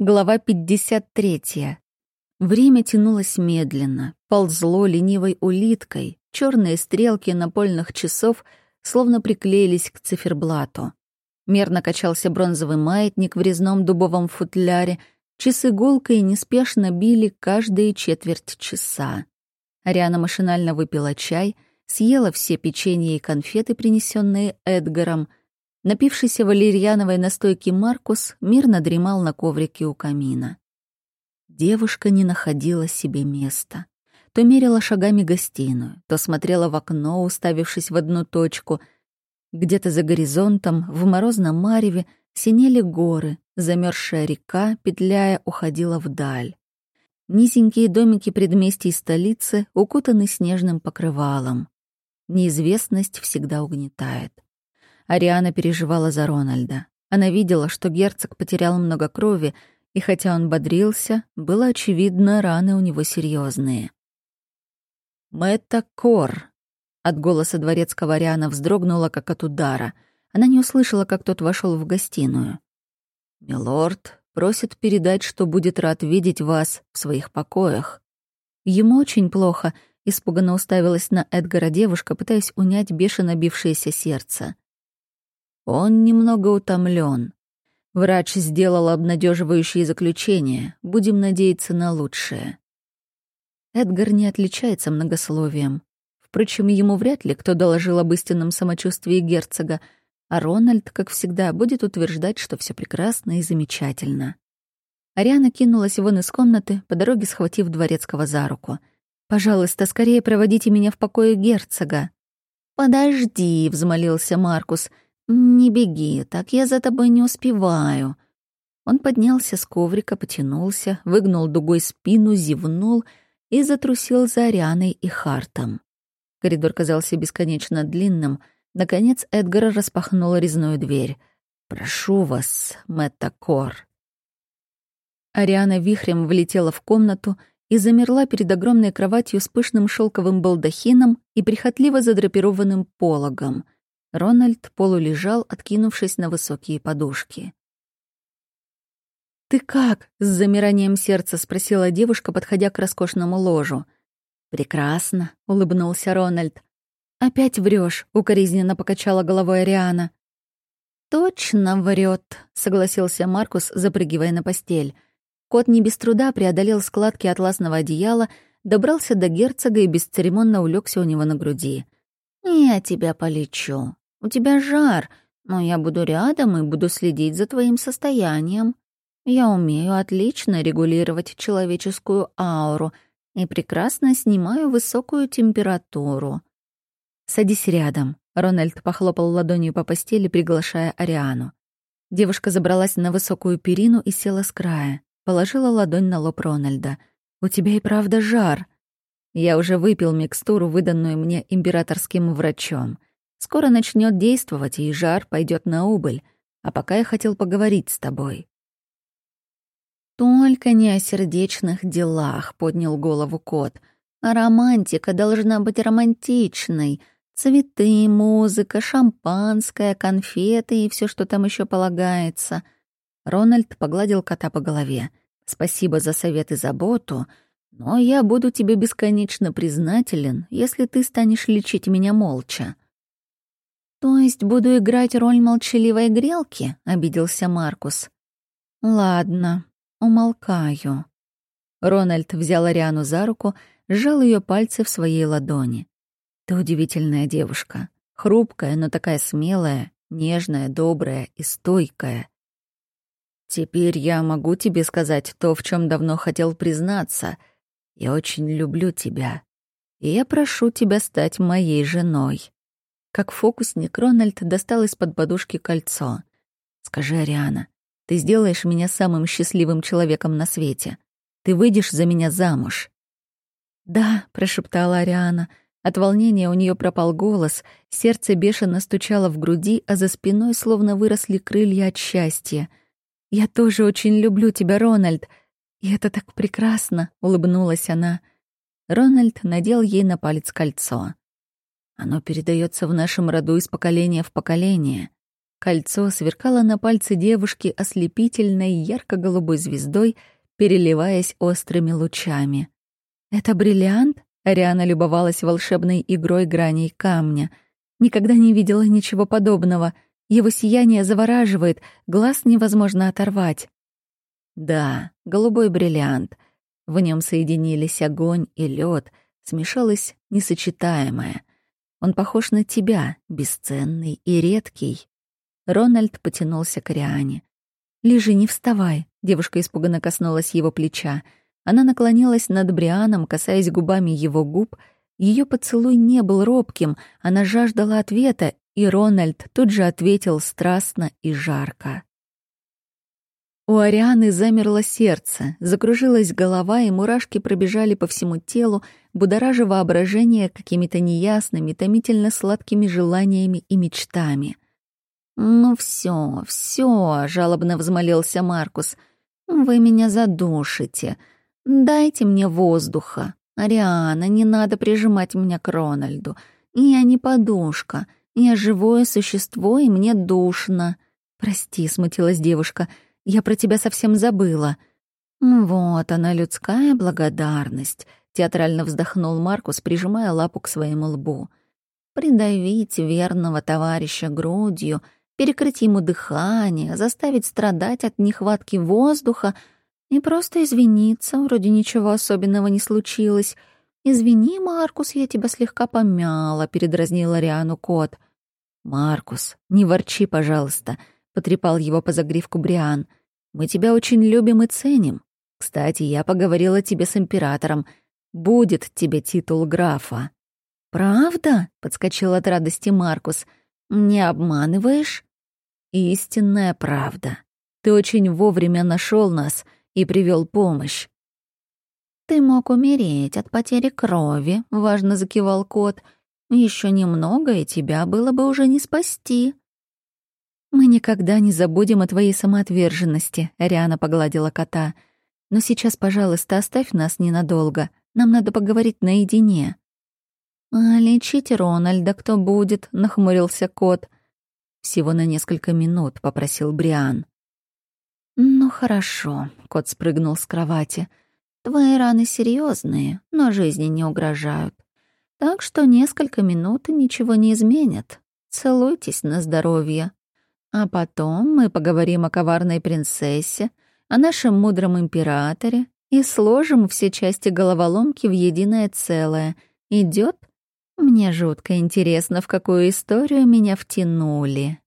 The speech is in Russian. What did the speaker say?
Глава 53. Время тянулось медленно, ползло ленивой улиткой, черные стрелки напольных часов словно приклеились к циферблату. Мерно качался бронзовый маятник в резном дубовом футляре, часы гулкой неспешно били каждые четверть часа. Ариана машинально выпила чай, съела все печенье и конфеты, принесенные Эдгаром — Напившийся валерьяновой настойки Маркус мирно дремал на коврике у камина. Девушка не находила себе места. То мерила шагами гостиную, то смотрела в окно, уставившись в одну точку. Где-то за горизонтом, в морозном мареве, синели горы, замерзшая река, петляя, уходила вдаль. Низенькие домики предместий столицы укутаны снежным покрывалом. Неизвестность всегда угнетает. Ариана переживала за Рональда. Она видела, что герцог потерял много крови, и хотя он бодрился, было очевидно, раны у него серьезные. «Мэтта Кор!» От голоса дворецкого Ариана вздрогнула, как от удара. Она не услышала, как тот вошел в гостиную. «Милорд просит передать, что будет рад видеть вас в своих покоях». Ему очень плохо, испуганно уставилась на Эдгара девушка, пытаясь унять бешено бившееся сердце. Он немного утомлен. Врач сделал обнадеживающее заключение. Будем надеяться на лучшее. Эдгар не отличается многословием. Впрочем, ему вряд ли кто доложил об истинном самочувствии герцога, а Рональд, как всегда, будет утверждать, что все прекрасно и замечательно. Ариана кинулась вон из комнаты, по дороге схватив дворецкого за руку. «Пожалуйста, скорее проводите меня в покое герцога». «Подожди», — взмолился Маркус, — «Не беги, так я за тобой не успеваю». Он поднялся с коврика, потянулся, выгнул дугой спину, зевнул и затрусил за Арианой и Хартом. Коридор казался бесконечно длинным. Наконец Эдгар распахнул резную дверь. «Прошу вас, Мэтта Кор». Ариана вихрем влетела в комнату и замерла перед огромной кроватью с пышным шелковым балдахином и прихотливо задрапированным пологом — Рональд полулежал, откинувшись на высокие подушки. «Ты как?» — с замиранием сердца спросила девушка, подходя к роскошному ложу. «Прекрасно», — улыбнулся Рональд. «Опять врешь, укоризненно покачала головой Ариана. «Точно врет, согласился Маркус, запрыгивая на постель. Кот не без труда преодолел складки атласного одеяла, добрался до герцога и бесцеремонно улегся у него на груди. «Я тебя полечу. У тебя жар, но я буду рядом и буду следить за твоим состоянием. Я умею отлично регулировать человеческую ауру и прекрасно снимаю высокую температуру». «Садись рядом», — Рональд похлопал ладонью по постели, приглашая Ариану. Девушка забралась на высокую перину и села с края. Положила ладонь на лоб Рональда. «У тебя и правда жар», я уже выпил микстуру, выданную мне императорским врачом. Скоро начнет действовать, и жар пойдет на убыль. А пока я хотел поговорить с тобой. Только не о сердечных делах, поднял голову кот. А романтика должна быть романтичной. Цветы, музыка, шампанское, конфеты и все, что там еще полагается. Рональд погладил кота по голове. Спасибо за совет и заботу — но я буду тебе бесконечно признателен, если ты станешь лечить меня молча». «То есть буду играть роль молчаливой грелки?» — обиделся Маркус. «Ладно, умолкаю». Рональд взял Ариану за руку, сжал ее пальцы в своей ладони. «Ты удивительная девушка, хрупкая, но такая смелая, нежная, добрая и стойкая. Теперь я могу тебе сказать то, в чем давно хотел признаться — я очень люблю тебя, и я прошу тебя стать моей женой». Как фокусник, Рональд достал из-под подушки кольцо. «Скажи, Ариана, ты сделаешь меня самым счастливым человеком на свете. Ты выйдешь за меня замуж». «Да», — прошептала Ариана. От волнения у нее пропал голос, сердце бешено стучало в груди, а за спиной словно выросли крылья от счастья. «Я тоже очень люблю тебя, Рональд. «И это так прекрасно!» — улыбнулась она. Рональд надел ей на палец кольцо. «Оно передается в нашем роду из поколения в поколение. Кольцо сверкало на пальце девушки ослепительной ярко-голубой звездой, переливаясь острыми лучами. «Это бриллиант?» — Ариана любовалась волшебной игрой граней камня. Никогда не видела ничего подобного. Его сияние завораживает, глаз невозможно оторвать. Да, голубой бриллиант. В нем соединились огонь и лед, смешалось несочетаемое. Он похож на тебя, бесценный и редкий. Рональд потянулся к Риане. «Лежи, не вставай», — девушка испуганно коснулась его плеча. Она наклонилась над Брианом, касаясь губами его губ. Ее поцелуй не был робким, она жаждала ответа, и Рональд тут же ответил страстно и жарко. У Арианы замерло сердце, закружилась голова, и мурашки пробежали по всему телу, будоража воображение какими-то неясными, томительно сладкими желаниями и мечтами — «Ну все, все», — жалобно взмолился Маркус. «Вы меня задушите. Дайте мне воздуха. Ариана, не надо прижимать меня к Рональду. Я не подушка. Я живое существо, и мне душно». «Прости», — смутилась девушка. «Я про тебя совсем забыла». «Вот она, людская благодарность», — театрально вздохнул Маркус, прижимая лапу к своему лбу. «Придавить верного товарища грудью — перекрыть ему дыхание, заставить страдать от нехватки воздуха и просто извиниться, вроде ничего особенного не случилось. «Извини, Маркус, я тебя слегка помяла», — передразнила Риану кот. «Маркус, не ворчи, пожалуйста», — потрепал его по загривку Бриан. «Мы тебя очень любим и ценим. Кстати, я поговорила тебе с императором. Будет тебе титул графа». «Правда?» — подскочил от радости Маркус. «Не обманываешь?» истинная правда. Ты очень вовремя нашел нас и привел помощь. Ты мог умереть от потери крови, важно закивал кот. Еще немного, и тебя было бы уже не спасти. Мы никогда не забудем о твоей самоотверженности, Ариана погладила кота. Но сейчас, пожалуйста, оставь нас ненадолго. Нам надо поговорить наедине. А лечить Рональда кто будет? нахмурился кот. Всего на несколько минут, попросил Бриан. Ну хорошо, кот спрыгнул с кровати. Твои раны серьезные, но жизни не угрожают. Так что несколько минут ничего не изменят. Целуйтесь на здоровье. А потом мы поговорим о коварной принцессе, о нашем мудром императоре и сложим все части головоломки в единое целое. Идет? Мне жутко интересно, в какую историю меня втянули.